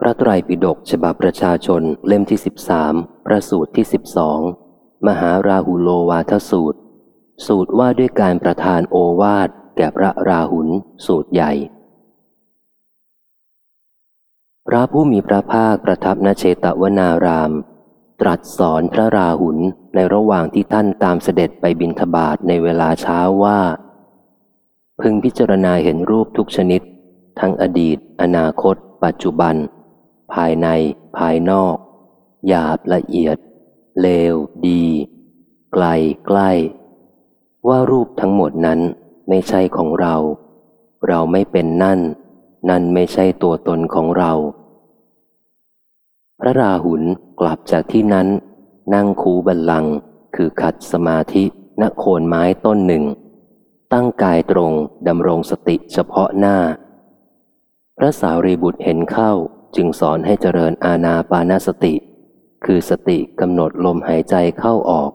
พระไตรปิฎกฉบับประชาชนเล่มที่สิบสามประสูตรที่สิบสองมหาราหุโลวาทสูตร สูตรว่าด้วยการประทานโอวาทแก่พระราหุลสูตรใหญ่ พระผู้มีพระภาคประทับณเชตวนาราม ตรัสสอนพระราหุลในระหว่างที่ท่านตามเสด็จไปบินทบาทในเวลาเช้าว่า พึงพิจารณาเห็นรูปทุกชนิด ทั้งอดีต อนาคต ปัจจุบัน ภายใน ภายนอก หยาบละเอียด เลว ดี ไกลใกล้ ว่ารูปทั้งหมดนั้นไม่ใช่ของเรา เราไม่เป็นนั่น นั่นไม่ใช่ตัวตนของเรา พระราหุลกลับจากที่นั้น นั่งคูบัลลัง คือขัดสมาธิณโคนไม้ต้นหนึ่ง ตั้งกายตรงดำรงสติเฉพาะหน้า พระสาวรีบุตรเห็นเข้า จึงสอนให้เจริญอาณาปานสติ คือสติกำหนดลมหายใจเข้าออก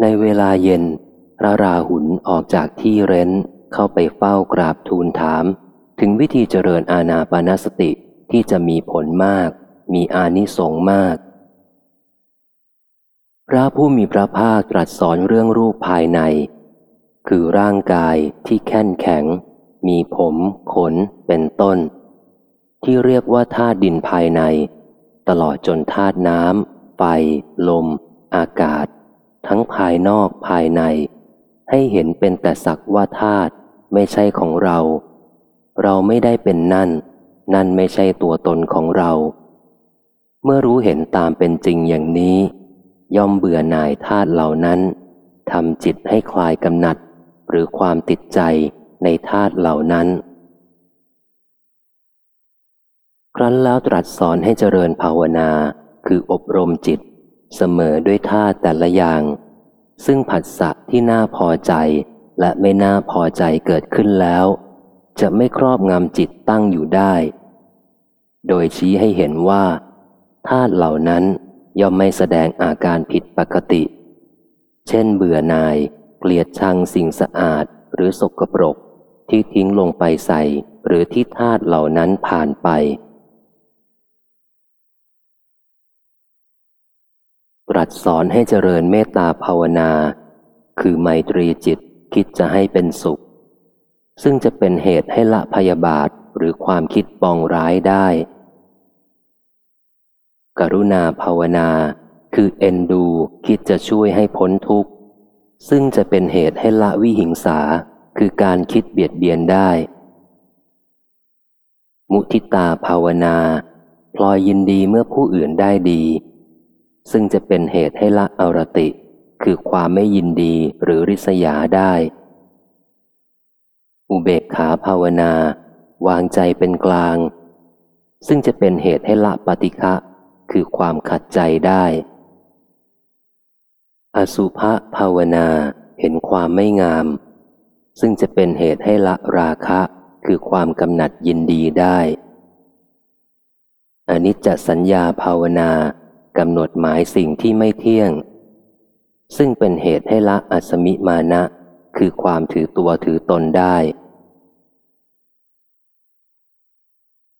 ในเวลาเย็น พระราหุลออกจากที่เร้นเข้าไปเฝ้ากราบทูลถาม ถึงวิธีเจริญอาณาปานสติที่จะมีผลมาก มีอานิสงส์มาก พระผู้มีพระภาคตรัสสอนเรื่องรูปภายใน คือร่างกายที่แข็งแข็ง มีผม ขนเป็นต้น ที่เรียกว่าธาตุดินภายใน ตลอดจนธาตุน้ำไฟ ลม อากาศ ทั้งภายนอกภายใน ให้เห็นเป็นแต่สักว่าธาตุไม่ใช่ของเรา เราไม่ได้เป็นนั่น นั่นไม่ใช่ตัวตนของเรา เมื่อรู้เห็นตามเป็นจริงอย่างนี้ ย่อมเบื่อหน่ายธาตุเหล่านั้นทำจิตให้คลายกำหนัด หรือความติดใจในธาตุเหล่านั้น ครั้นแล้วตรัสสอนให้เจริญภาวนา คืออบรมจิต เสมอด้วยธาแต่ละอย่าง ซึ่งผัสสะที่น่าพอใจและไม่น่าพอใจเกิดขึ้นแล้ว จะไม่ครอบงำจิตตั้งอยู่ได้ โดยชี้ให้เห็นว่าธาตุเหล่านั้นย่อมไม่แสดงอาการผิดปกติ เช่นเบื่อหน่าย เกลียดชังสิ่งสะอาดหรือสกปรกที่ทิ้งลงไปใส่หรือที่ธาตุเหล่านั้นผ่านไป ตรัสสอนให้เจริญเมตตาภาวนา คือไมตรีจิตคิดจะให้เป็นสุข ซึ่งจะเป็นเหตุให้ละพยาบาทหรือความคิดปองร้ายได้ กรุณาภาวนา คือเอ็นดูคิดจะช่วยให้พ้นทุกข์ ซึ่งจะเป็นเหตุให้ละวิหิงสา คือการคิดเบียดเบียนได้ มุทิตาภาวนา พลอยยินดีเมื่อผู้อื่นได้ดี ซึ่งจะเป็นเหตุให้ละอรติ คือความไม่ยินดีหรือริษยาได้ อุเบกขาภาวนา วางใจเป็นกลาง ซึ่งจะเป็นเหตุให้ละปฏิฆะคือความขัดใจได้ อสุภะภาวนาเห็นความไม่งาม ซึ่งจะเป็นเหตุให้ละราคะคือความกำหนัดยินดีได้อนิจจสัญญาภาวนา กำหนดหมายสิ่งที่ไม่เที่ยง ซึ่งเป็นเหตุให้ละอัสมิมานะ คือความถือตัวถือตนได้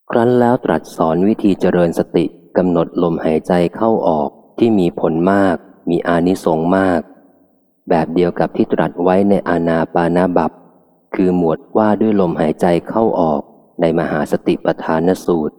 ครั้นแล้วตรัสสอนวิธีเจริญสติกำหนดลมหายใจเข้าออกที่มีผลมาก มีอานิสงส์มาก แบบเดียวกับที่ตรัสไว้ในอานาปานาบับ คือหมวดว่าด้วยลมหายใจเข้าออกในมหาสติปทานสูตร